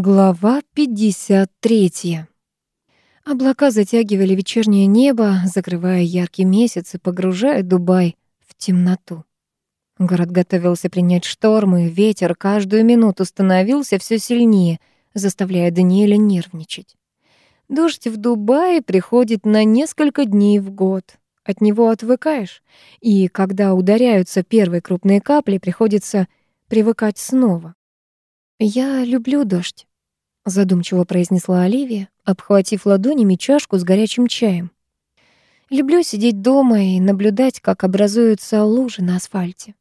Глава 53. Облака затягивали вечернее небо, закрывая яркий месяц и погружая Дубай в темноту. Город готовился принять штормы, ветер каждую минуту становился все сильнее, заставляя Даниэля нервничать. Дождь в Дубае приходит на несколько дней в год. От него отвыкаешь, и когда ударяются первые крупные капли, приходится привыкать снова. «Я люблю дождь», — задумчиво произнесла Оливия, обхватив ладонями чашку с горячим чаем. «Люблю сидеть дома и наблюдать, как образуются лужи на асфальте.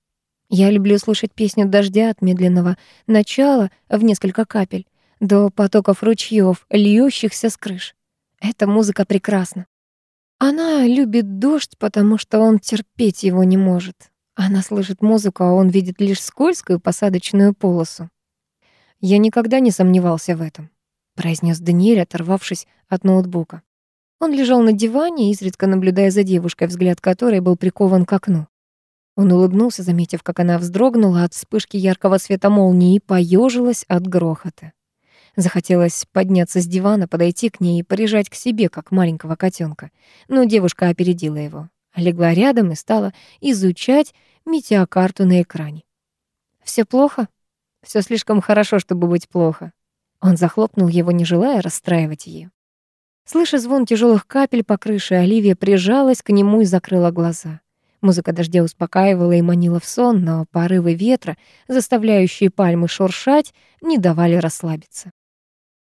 Я люблю слышать песню дождя от медленного начала в несколько капель до потоков ручьев, льющихся с крыш. Эта музыка прекрасна. Она любит дождь, потому что он терпеть его не может. Она слышит музыку, а он видит лишь скользкую посадочную полосу. Я никогда не сомневался в этом, произнес Даниэль, оторвавшись от ноутбука. Он лежал на диване, изредка наблюдая за девушкой, взгляд которой был прикован к окну. Он улыбнулся, заметив, как она вздрогнула от вспышки яркого света молнии и поежилась от грохота. Захотелось подняться с дивана, подойти к ней и прижать к себе, как маленького котенка. Но девушка опередила его, легла рядом и стала изучать метеокарту на экране. Все плохо?» Все слишком хорошо, чтобы быть плохо. Он захлопнул его, не желая расстраивать ее. Слыша звон тяжелых капель по крыше, Оливия прижалась к нему и закрыла глаза. Музыка дождя успокаивала и манила в сон, но порывы ветра, заставляющие пальмы шуршать, не давали расслабиться.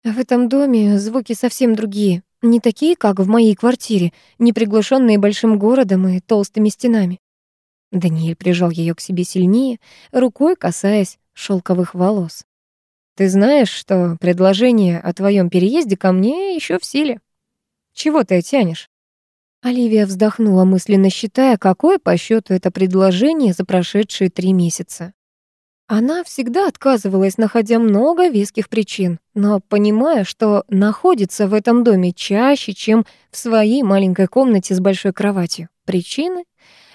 В этом доме звуки совсем другие, не такие, как в моей квартире, не приглушенные большим городом и толстыми стенами. Даниэль прижал ее к себе сильнее, рукой касаясь шелковых волос. «Ты знаешь, что предложение о твоем переезде ко мне еще в силе? Чего ты тянешь?» Оливия вздохнула, мысленно считая, какое по счету это предложение за прошедшие три месяца. Она всегда отказывалась, находя много веских причин, но понимая, что находится в этом доме чаще, чем в своей маленькой комнате с большой кроватью. Причины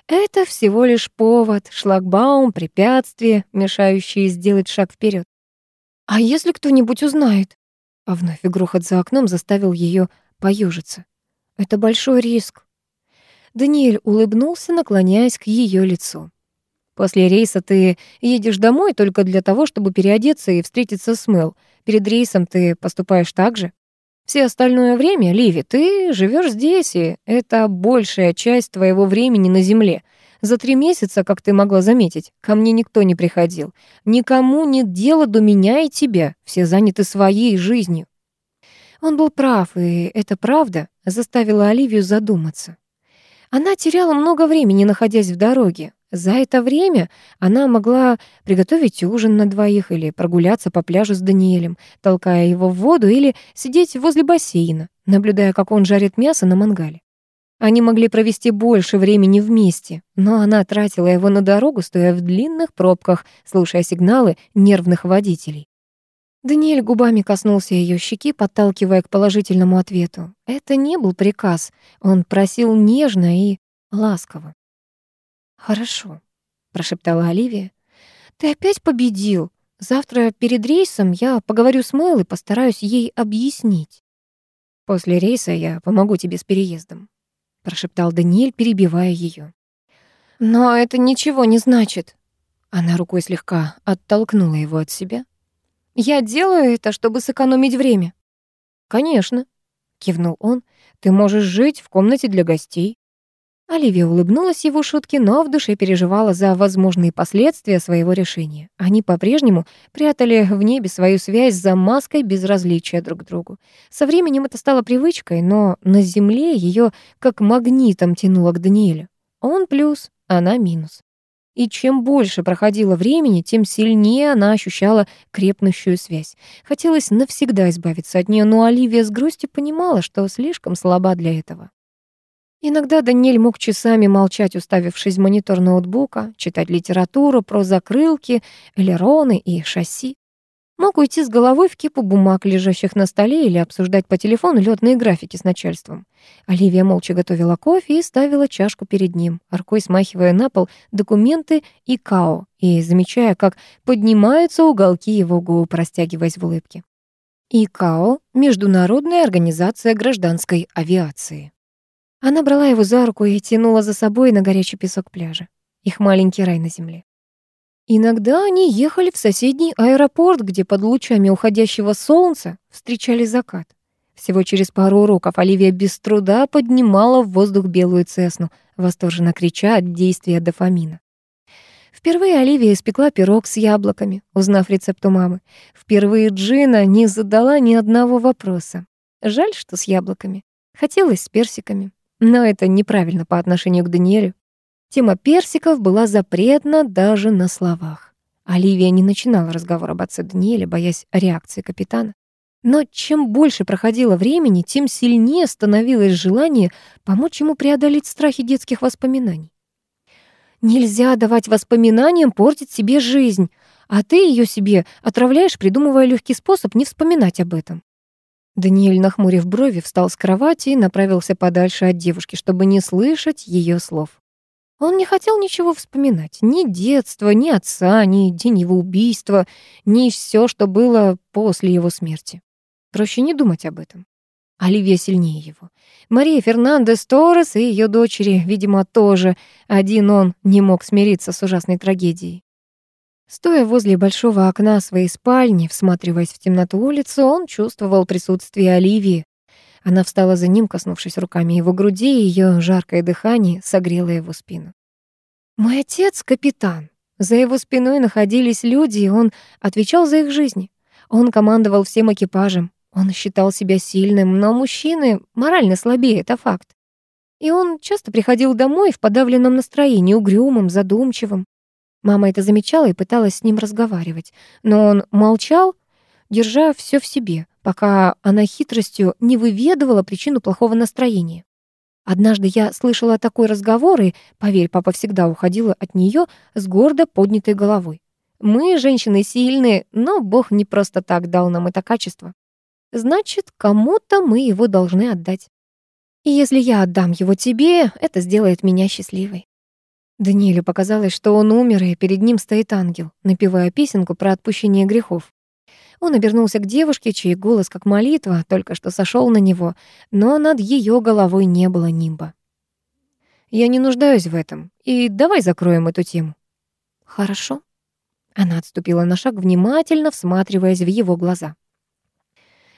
это всего лишь повод, шлагбаум, препятствие, мешающее сделать шаг вперед. А если кто-нибудь узнает? А вновь грохот за окном заставил ее поюжиться. Это большой риск. Даниэль улыбнулся, наклоняясь к ее лицу. После рейса ты едешь домой только для того, чтобы переодеться и встретиться с Мэл. Перед рейсом ты поступаешь так же? Все остальное время, Ливи, ты живешь здесь, и это большая часть твоего времени на земле. За три месяца, как ты могла заметить, ко мне никто не приходил. Никому нет дела до меня и тебя. Все заняты своей жизнью. Он был прав, и эта правда заставила Оливию задуматься. Она теряла много времени, находясь в дороге. За это время она могла приготовить ужин на двоих или прогуляться по пляжу с Даниэлем, толкая его в воду, или сидеть возле бассейна, наблюдая, как он жарит мясо на мангале. Они могли провести больше времени вместе, но она тратила его на дорогу, стоя в длинных пробках, слушая сигналы нервных водителей. Даниэль губами коснулся ее щеки, подталкивая к положительному ответу. Это не был приказ, он просил нежно и ласково. «Хорошо», — прошептала Оливия. «Ты опять победил. Завтра перед рейсом я поговорю с Мэл и постараюсь ей объяснить». «После рейса я помогу тебе с переездом», — прошептал Даниэль, перебивая ее. «Но это ничего не значит». Она рукой слегка оттолкнула его от себя. «Я делаю это, чтобы сэкономить время». «Конечно», — кивнул он, — «ты можешь жить в комнате для гостей». Оливия улыбнулась его шутке, но в душе переживала за возможные последствия своего решения. Они по-прежнему прятали в небе свою связь за маской безразличия друг к другу. Со временем это стало привычкой, но на земле ее как магнитом тянуло к Даниэлю. Он плюс, она минус. И чем больше проходило времени, тем сильнее она ощущала крепнущую связь. Хотелось навсегда избавиться от нее, но Оливия с грустью понимала, что слишком слаба для этого. Иногда Даниэль мог часами молчать, уставившись в монитор ноутбука, читать литературу про закрылки, элероны и шасси. Мог уйти с головой в кипу бумаг, лежащих на столе, или обсуждать по телефону лётные графики с начальством. Оливия молча готовила кофе и ставила чашку перед ним, рукой смахивая на пол документы и као, и замечая, как поднимаются уголки его губ, растягиваясь в улыбке. ИКАО — Международная организация гражданской авиации. Она брала его за руку и тянула за собой на горячий песок пляжа. Их маленький рай на земле. Иногда они ехали в соседний аэропорт, где под лучами уходящего солнца встречали закат. Всего через пару уроков Оливия без труда поднимала в воздух белую цесну, восторженно крича от действия дофамина. Впервые Оливия испекла пирог с яблоками, узнав рецепт у мамы. Впервые Джина не задала ни одного вопроса. Жаль, что с яблоками. Хотелось с персиками. Но это неправильно по отношению к Даниэлю. Тема персиков была запретна даже на словах. Оливия не начинала разговор об отце Даниэля, боясь реакции капитана. Но чем больше проходило времени, тем сильнее становилось желание помочь ему преодолеть страхи детских воспоминаний. Нельзя давать воспоминаниям портить себе жизнь, а ты ее себе отравляешь, придумывая легкий способ не вспоминать об этом. Даниэль, нахмурив брови, встал с кровати и направился подальше от девушки, чтобы не слышать ее слов. Он не хотел ничего вспоминать, ни детства, ни отца, ни день его убийства, ни все, что было после его смерти. Проще не думать об этом. Оливия сильнее его. Мария Фернандес Торрес и ее дочери, видимо, тоже. Один он не мог смириться с ужасной трагедией. Стоя возле большого окна своей спальни, всматриваясь в темноту улицы, он чувствовал присутствие Оливии. Она встала за ним, коснувшись руками его груди, и ее жаркое дыхание согрело его спину. «Мой отец — капитан. За его спиной находились люди, и он отвечал за их жизни. Он командовал всем экипажем. Он считал себя сильным, но мужчины морально слабее, это факт. И он часто приходил домой в подавленном настроении, угрюмым, задумчивым. Мама это замечала и пыталась с ним разговаривать, но он молчал, держа все в себе, пока она хитростью не выведывала причину плохого настроения. Однажды я слышала такой разговор, и, поверь, папа всегда уходила от нее с гордо поднятой головой. Мы, женщины, сильные, но Бог не просто так дал нам это качество. Значит, кому-то мы его должны отдать. И если я отдам его тебе, это сделает меня счастливой. Даниэлю показалось, что он умер, и перед ним стоит ангел, напевая песенку про отпущение грехов. Он обернулся к девушке, чей голос, как молитва, только что сошел на него, но над ее головой не было нимба. «Я не нуждаюсь в этом, и давай закроем эту тему». «Хорошо». Она отступила на шаг, внимательно всматриваясь в его глаза.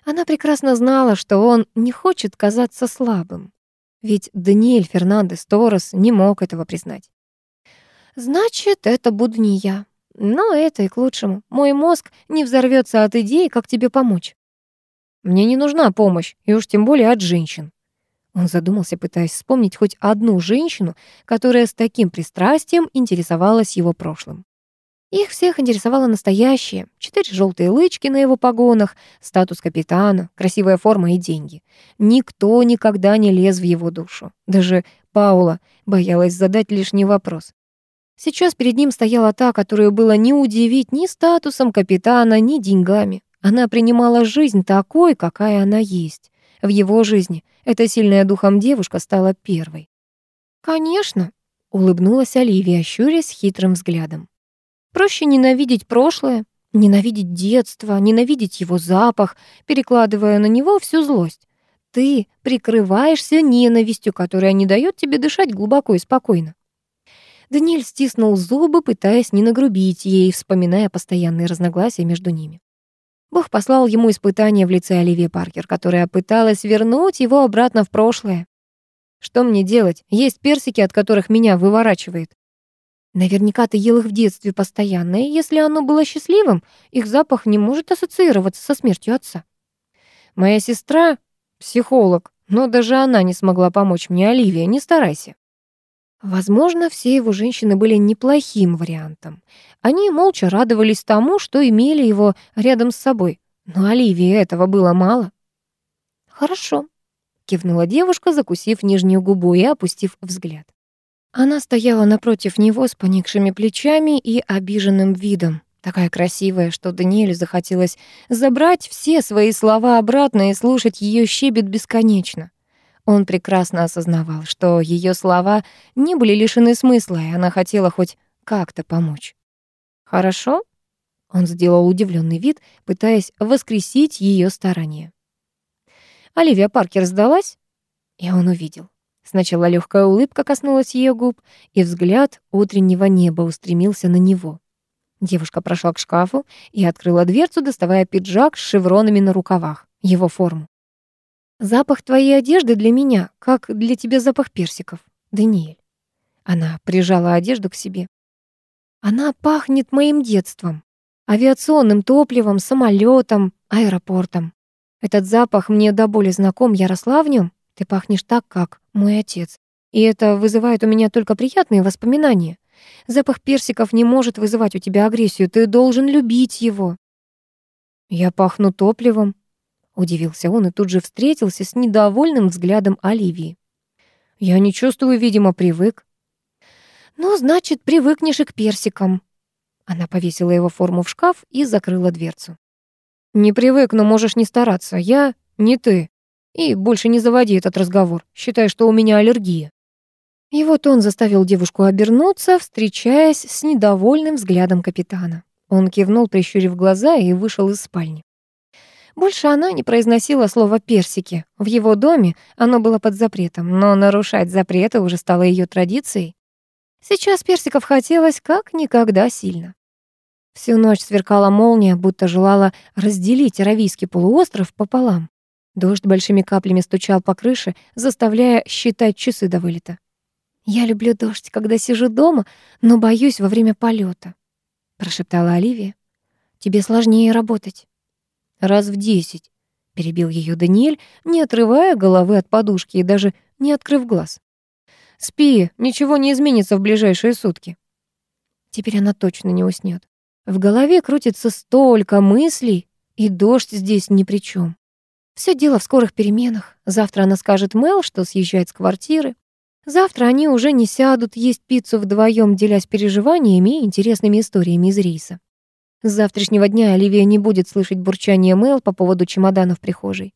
Она прекрасно знала, что он не хочет казаться слабым. Ведь Даниэль Фернандес Торрес не мог этого признать. «Значит, это буду не я. Но это и к лучшему. Мой мозг не взорвется от идеи, как тебе помочь». «Мне не нужна помощь, и уж тем более от женщин». Он задумался, пытаясь вспомнить хоть одну женщину, которая с таким пристрастием интересовалась его прошлым. Их всех интересовало настоящее. Четыре желтые лычки на его погонах, статус капитана, красивая форма и деньги. Никто никогда не лез в его душу. Даже Паула боялась задать лишний вопрос. Сейчас перед ним стояла та, которую было не удивить ни статусом капитана, ни деньгами. Она принимала жизнь такой, какая она есть. В его жизни эта сильная духом девушка стала первой. «Конечно», — улыбнулась Оливия, щурясь хитрым взглядом. Проще ненавидеть прошлое, ненавидеть детство, ненавидеть его запах, перекладывая на него всю злость. Ты прикрываешься ненавистью, которая не дает тебе дышать глубоко и спокойно. Даниэль стиснул зубы, пытаясь не нагрубить ей, вспоминая постоянные разногласия между ними. Бог послал ему испытание в лице Оливии Паркер, которая пыталась вернуть его обратно в прошлое. Что мне делать? Есть персики, от которых меня выворачивает. Наверняка ты ел их в детстве постоянно, и если оно было счастливым, их запах не может ассоциироваться со смертью отца. Моя сестра — психолог, но даже она не смогла помочь мне, Оливия, не старайся. Возможно, все его женщины были неплохим вариантом. Они молча радовались тому, что имели его рядом с собой. Но Оливии этого было мало. «Хорошо», — кивнула девушка, закусив нижнюю губу и опустив взгляд. Она стояла напротив него с поникшими плечами и обиженным видом. Такая красивая, что Даниэлю захотелось забрать все свои слова обратно и слушать ее щебет бесконечно. Он прекрасно осознавал, что ее слова не были лишены смысла, и она хотела хоть как-то помочь. «Хорошо?» Он сделал удивленный вид, пытаясь воскресить ее старания. Оливия Паркер сдалась, и он увидел. Сначала легкая улыбка коснулась ее губ, и взгляд утреннего неба устремился на него. Девушка прошла к шкафу и открыла дверцу, доставая пиджак с шевронами на рукавах, его форму. «Запах твоей одежды для меня, как для тебя запах персиков, Даниэль». Она прижала одежду к себе. «Она пахнет моим детством, авиационным топливом, самолетом, аэропортом. Этот запах мне до боли знаком, я росла в нем. Ты пахнешь так, как мой отец. И это вызывает у меня только приятные воспоминания. Запах персиков не может вызывать у тебя агрессию. Ты должен любить его. Я пахну топливом, удивился он и тут же встретился с недовольным взглядом Оливии. Я не чувствую, видимо, привык. Ну, значит, привыкнешь и к персикам. Она повесила его форму в шкаф и закрыла дверцу. Не привык, но можешь не стараться. Я не ты. И больше не заводи этот разговор. Считай, что у меня аллергия. И вот он заставил девушку обернуться, встречаясь с недовольным взглядом капитана. Он кивнул, прищурив глаза, и вышел из спальни. Больше она не произносила слово «персики». В его доме оно было под запретом, но нарушать запреты уже стало ее традицией. Сейчас персиков хотелось как никогда сильно. Всю ночь сверкала молния, будто желала разделить Аравийский полуостров пополам. Дождь большими каплями стучал по крыше, заставляя считать часы до вылета. «Я люблю дождь, когда сижу дома, но боюсь во время полета, прошептала Оливия. «Тебе сложнее работать». «Раз в десять», — перебил ее Даниэль, не отрывая головы от подушки и даже не открыв глаз. «Спи, ничего не изменится в ближайшие сутки». Теперь она точно не уснет. В голове крутится столько мыслей, и дождь здесь ни при чем. Все дело в скорых переменах. Завтра она скажет Мел, что съезжает с квартиры. Завтра они уже не сядут есть пиццу вдвоем, делясь переживаниями и интересными историями из рейса. С завтрашнего дня Оливия не будет слышать бурчание Мэл по поводу чемодана в прихожей.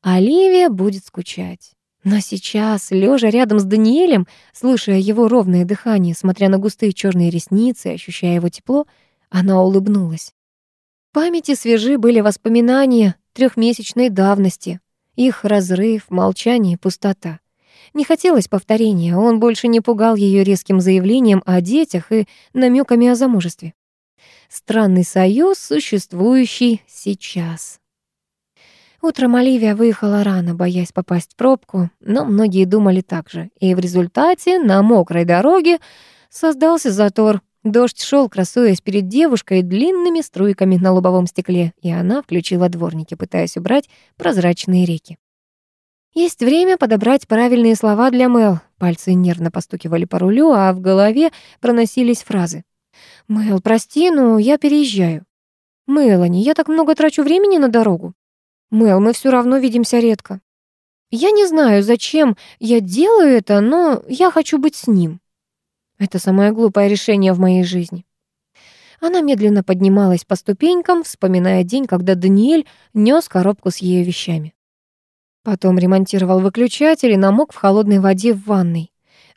Оливия будет скучать. Но сейчас, лежа рядом с Даниэлем, слушая его ровное дыхание, смотря на густые черные ресницы, ощущая его тепло, она улыбнулась. В памяти свежи были воспоминания трехмесячной давности, их разрыв, молчание, пустота. Не хотелось повторения, он больше не пугал ее резким заявлением о детях и намеками о замужестве. Странный союз, существующий сейчас. Утром Оливия выехала рано, боясь попасть в пробку, но многие думали так же, и в результате на мокрой дороге создался затор. Дождь шел, красуясь перед девушкой длинными струйками на лобовом стекле, и она включила дворники, пытаясь убрать прозрачные реки. Есть время подобрать правильные слова для Мэл. Пальцы нервно постукивали по рулю, а в голове проносились фразы. «Мэл, прости, но я переезжаю». «Мэлани, я так много трачу времени на дорогу». «Мэл, мы все равно видимся редко». «Я не знаю, зачем я делаю это, но я хочу быть с ним». Это самое глупое решение в моей жизни. Она медленно поднималась по ступенькам, вспоминая день, когда Даниэль нес коробку с ее вещами. Потом ремонтировал выключатель и намок в холодной воде в ванной.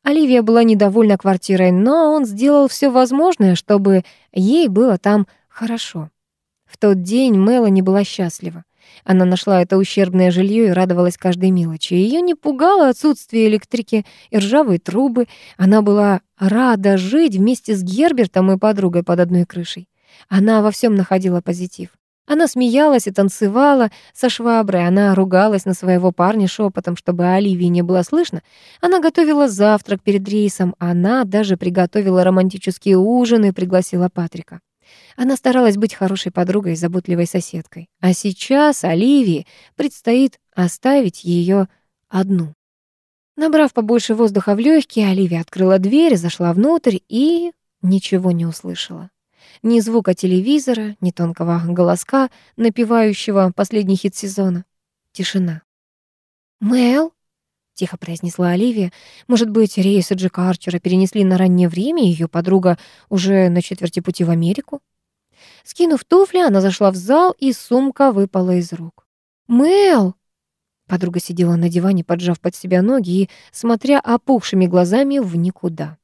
Оливия была недовольна квартирой, но он сделал все возможное, чтобы ей было там хорошо. В тот день Мелани была счастлива. Она нашла это ущербное жилье и радовалась каждой мелочи. Ее не пугало отсутствие электрики и ржавые трубы. Она была рада жить вместе с Гербертом и подругой под одной крышей. Она во всем находила позитив. Она смеялась и танцевала со шваброй, она ругалась на своего парня шепотом, чтобы Оливии не было слышно. Она готовила завтрак перед рейсом, она даже приготовила романтические ужины и пригласила Патрика. Она старалась быть хорошей подругой и заботливой соседкой. А сейчас Оливии предстоит оставить ее одну. Набрав побольше воздуха в легкие, Оливия открыла дверь, зашла внутрь и ничего не услышала. Ни звука телевизора, ни тонкого голоска, напевающего последний хит сезона. Тишина. «Мэл?» — тихо произнесла Оливия. «Может быть, рейсы Джека Арчера перенесли на раннее время, и её подруга уже на четверти пути в Америку?» Скинув туфли, она зашла в зал, и сумка выпала из рук. «Мэл!» Подруга сидела на диване, поджав под себя ноги и смотря опухшими глазами в никуда.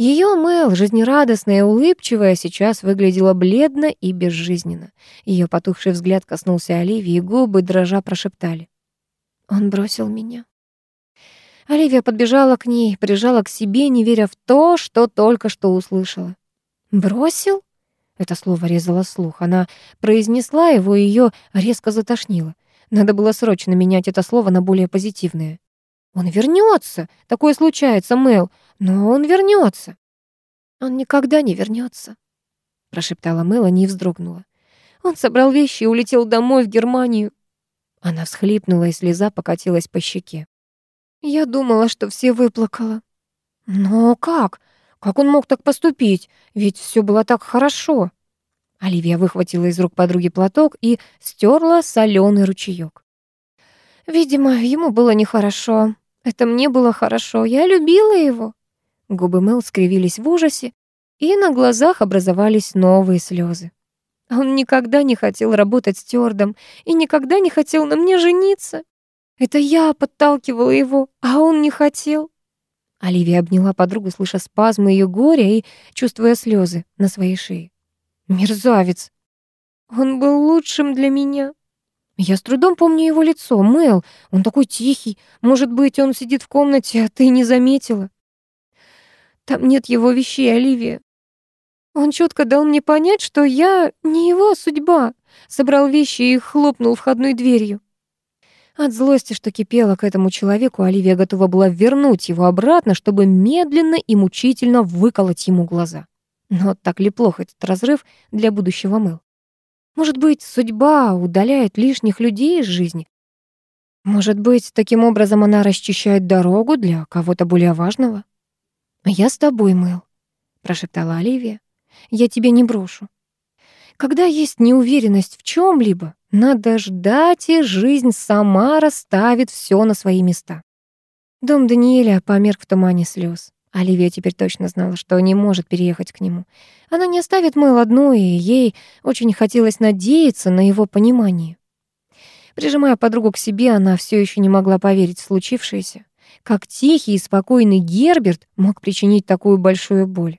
Ее Мэл, жизнерадостная и улыбчивая, сейчас выглядела бледно и безжизненно. Ее потухший взгляд коснулся Оливии, и губы дрожа прошептали. «Он бросил меня». Оливия подбежала к ней, прижала к себе, не веря в то, что только что услышала. «Бросил?» Это слово резало слух. Она произнесла его, и её резко затошнило. Надо было срочно менять это слово на более позитивное. «Он вернется. Такое случается, Мэл. Но он вернется. «Он никогда не вернется, прошептала Мелани и вздрогнула. «Он собрал вещи и улетел домой, в Германию». Она всхлипнула, и слеза покатилась по щеке. «Я думала, что все выплакала». «Но как? Как он мог так поступить? Ведь все было так хорошо». Оливия выхватила из рук подруги платок и стерла соленый ручеёк. «Видимо, ему было нехорошо. Это мне было хорошо. Я любила его». Губы Мэл скривились в ужасе, и на глазах образовались новые слезы. Он никогда не хотел работать стюардом и никогда не хотел на мне жениться. Это я подталкивала его, а он не хотел. Оливия обняла подругу, слыша спазмы ее горя и чувствуя слезы на своей шее. Мерзавец. Он был лучшим для меня. Я с трудом помню его лицо. Мэл, он такой тихий. Может быть, он сидит в комнате, а ты не заметила. Там нет его вещей, Оливия. Он четко дал мне понять, что я не его судьба. Собрал вещи и хлопнул входной дверью. От злости, что кипела к этому человеку, Оливия готова была вернуть его обратно, чтобы медленно и мучительно выколоть ему глаза. Но так ли плохо этот разрыв для будущего Мэл? Может быть, судьба удаляет лишних людей из жизни? Может быть, таким образом она расчищает дорогу для кого-то более важного? «Я с тобой, Мэл», — прошептала Оливия. «Я тебя не брошу. Когда есть неуверенность в чем либо надо ждать, и жизнь сама расставит все на свои места». Дом Даниэля померк в тумане слез. Оливия теперь точно знала, что не может переехать к нему. Она не оставит Мэл одну, и ей очень хотелось надеяться на его понимание. Прижимая подругу к себе, она все еще не могла поверить в случившееся. Как тихий и спокойный Герберт мог причинить такую большую боль?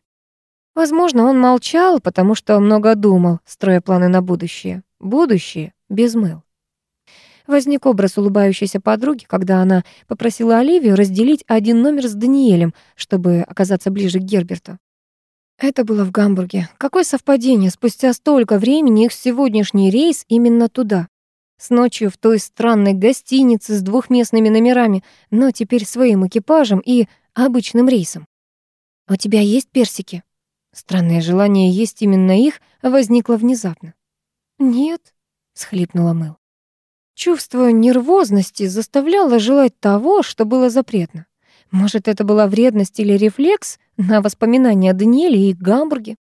Возможно, он молчал, потому что много думал, строя планы на будущее. Будущее без мыл. Возник образ улыбающейся подруги, когда она попросила Оливию разделить один номер с Даниэлем, чтобы оказаться ближе к Герберту. Это было в Гамбурге. Какое совпадение, спустя столько времени их сегодняшний рейс именно туда. С ночью в той странной гостинице с двухместными номерами, но теперь своим экипажем и обычным рейсом. «У тебя есть персики?» Странное желание есть именно их возникло внезапно. «Нет», — схлипнула Мэл. Чувство нервозности заставляло желать того, что было запретно. Может, это была вредность или рефлекс на воспоминания о Даниэле и Гамбурге?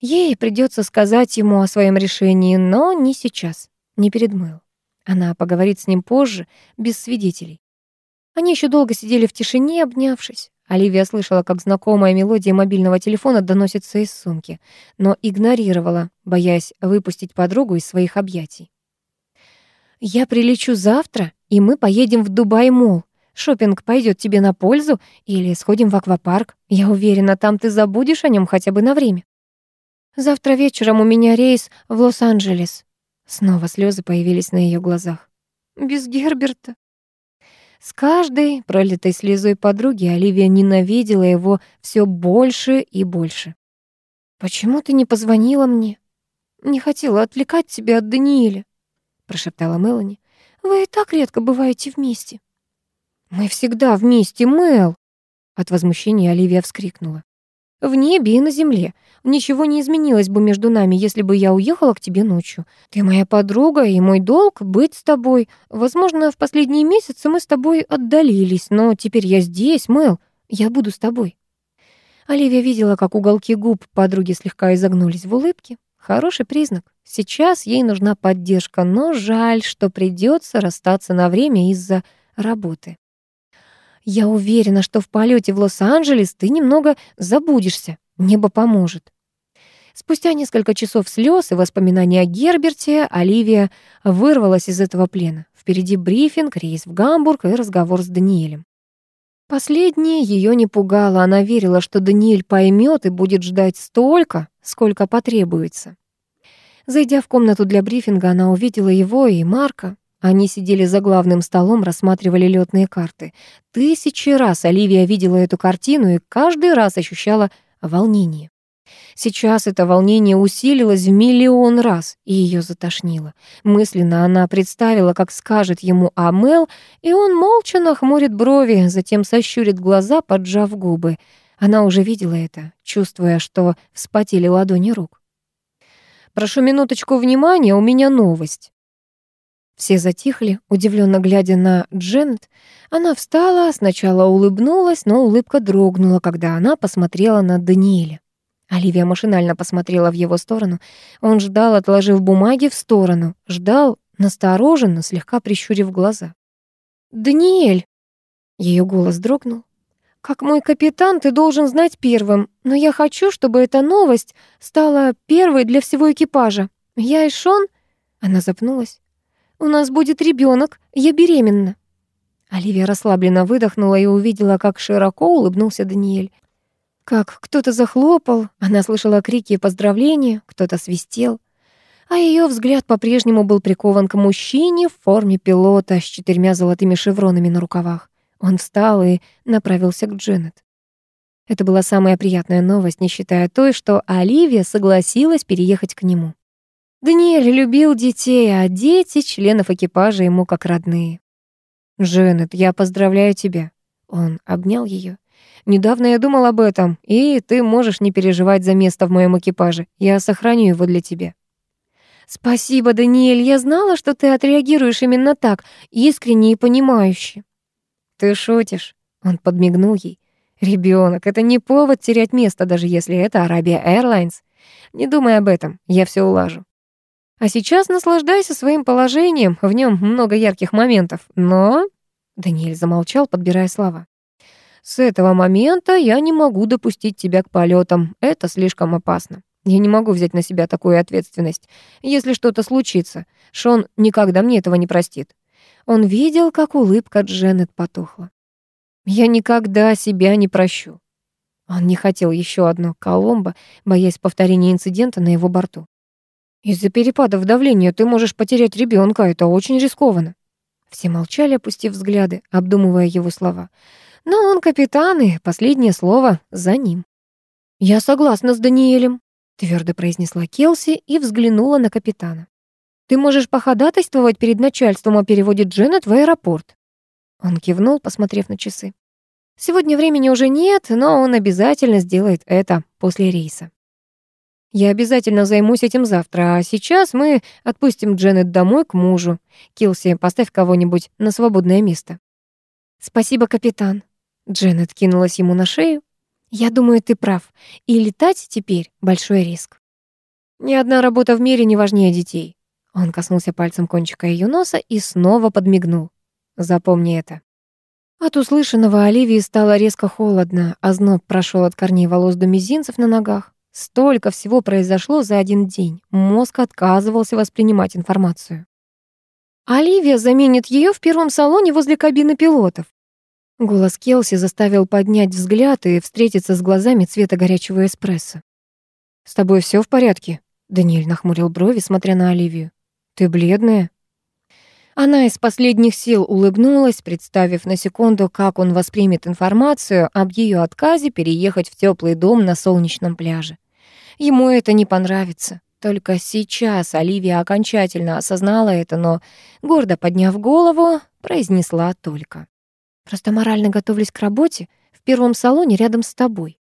Ей придется сказать ему о своем решении, но не сейчас не перед Мэл. Она поговорит с ним позже, без свидетелей. Они еще долго сидели в тишине, обнявшись. Оливия слышала, как знакомая мелодия мобильного телефона доносится из сумки, но игнорировала, боясь выпустить подругу из своих объятий. «Я прилечу завтра, и мы поедем в Дубай-молл. Шопинг пойдет тебе на пользу или сходим в аквапарк. Я уверена, там ты забудешь о нем хотя бы на время. Завтра вечером у меня рейс в Лос-Анджелес. Снова слезы появились на ее глазах. Без Герберта. С каждой пролитой слезой подруги Оливия ненавидела его все больше и больше. «Почему ты не позвонила мне? Не хотела отвлекать тебя от Даниэля», прошептала Мелани. «Вы и так редко бываете вместе». «Мы всегда вместе, Мел!» От возмущения Оливия вскрикнула. В небе и на земле. Ничего не изменилось бы между нами, если бы я уехала к тебе ночью. Ты моя подруга, и мой долг — быть с тобой. Возможно, в последние месяцы мы с тобой отдалились, но теперь я здесь, Мэл. Я буду с тобой». Оливия видела, как уголки губ подруги слегка изогнулись в улыбке. Хороший признак. Сейчас ей нужна поддержка, но жаль, что придется расстаться на время из-за работы. Я уверена, что в полете в Лос-Анджелес ты немного забудешься. Небо поможет. Спустя несколько часов слез и воспоминаний о Герберте Оливия вырвалась из этого плена. Впереди брифинг, рейс в Гамбург и разговор с Даниэлем. Последнее ее не пугало, она верила, что Даниэль поймет и будет ждать столько, сколько потребуется. Зайдя в комнату для брифинга, она увидела его и Марка. Они сидели за главным столом, рассматривали лётные карты. Тысячи раз Оливия видела эту картину и каждый раз ощущала волнение. Сейчас это волнение усилилось в миллион раз, и ее затошнило. Мысленно она представила, как скажет ему Амел, и он молча нахмурит брови, затем сощурит глаза, поджав губы. Она уже видела это, чувствуя, что вспотели ладони рук. «Прошу минуточку внимания, у меня новость». Все затихли, удивленно глядя на Дженнет. Она встала, сначала улыбнулась, но улыбка дрогнула, когда она посмотрела на Даниэля. Оливия машинально посмотрела в его сторону. Он ждал, отложив бумаги в сторону. Ждал, настороженно, слегка прищурив глаза. «Даниэль!» Ее голос дрогнул. «Как мой капитан, ты должен знать первым, но я хочу, чтобы эта новость стала первой для всего экипажа. Я и Шон...» Она запнулась. «У нас будет ребенок, я беременна». Оливия расслабленно выдохнула и увидела, как широко улыбнулся Даниэль. Как кто-то захлопал, она слышала крики и поздравления, кто-то свистел. А ее взгляд по-прежнему был прикован к мужчине в форме пилота с четырьмя золотыми шевронами на рукавах. Он встал и направился к Дженнет. Это была самая приятная новость, не считая той, что Оливия согласилась переехать к нему. Даниэль любил детей, а дети — членов экипажа ему как родные. «Дженнет, я поздравляю тебя». Он обнял ее. Недавно я думал об этом, и ты можешь не переживать за место в моем экипаже. Я сохраню его для тебя». «Спасибо, Даниэль. Я знала, что ты отреагируешь именно так, искренне и понимающе». «Ты шутишь?» Он подмигнул ей. Ребенок, это не повод терять место, даже если это Арабия Airlines. Не думай об этом, я все улажу. А сейчас наслаждайся своим положением, в нем много ярких моментов, но...» Даниэль замолчал, подбирая слова. С этого момента я не могу допустить тебя к полетам. Это слишком опасно. Я не могу взять на себя такую ответственность. Если что-то случится, Шон никогда мне этого не простит. Он видел, как улыбка Дженнет потухла. Я никогда себя не прощу. Он не хотел еще одно Коломбо, боясь повторения инцидента на его борту. Из-за перепадов давления ты можешь потерять ребенка, это очень рискованно. Все молчали, опустив взгляды, обдумывая его слова. Но он капитан, и последнее слово за ним. «Я согласна с Даниэлем», — твердо произнесла Келси и взглянула на капитана. «Ты можешь походатайствовать перед начальством о переводе Дженнет в аэропорт». Он кивнул, посмотрев на часы. «Сегодня времени уже нет, но он обязательно сделает это после рейса». «Я обязательно займусь этим завтра, а сейчас мы отпустим Дженнет домой к мужу. Килси, поставь кого-нибудь на свободное место». «Спасибо, капитан», Дженнет кинулась ему на шею. «Я думаю, ты прав. И летать теперь — большой риск». «Ни одна работа в мире не важнее детей». Он коснулся пальцем кончика ее носа и снова подмигнул. «Запомни это». От услышанного Оливии стало резко холодно, а зноб прошел от корней волос до мизинцев на ногах. Столько всего произошло за один день. Мозг отказывался воспринимать информацию. Оливия заменит ее в первом салоне возле кабины пилотов. Голос Келси заставил поднять взгляд и встретиться с глазами цвета горячего эспрессо. «С тобой все в порядке?» Даниэль нахмурил брови, смотря на Оливию. «Ты бледная?» Она из последних сил улыбнулась, представив на секунду, как он воспримет информацию об ее отказе переехать в теплый дом на солнечном пляже. Ему это не понравится. Только сейчас Оливия окончательно осознала это, но, гордо подняв голову, произнесла только. Просто морально готовлюсь к работе в первом салоне рядом с тобой.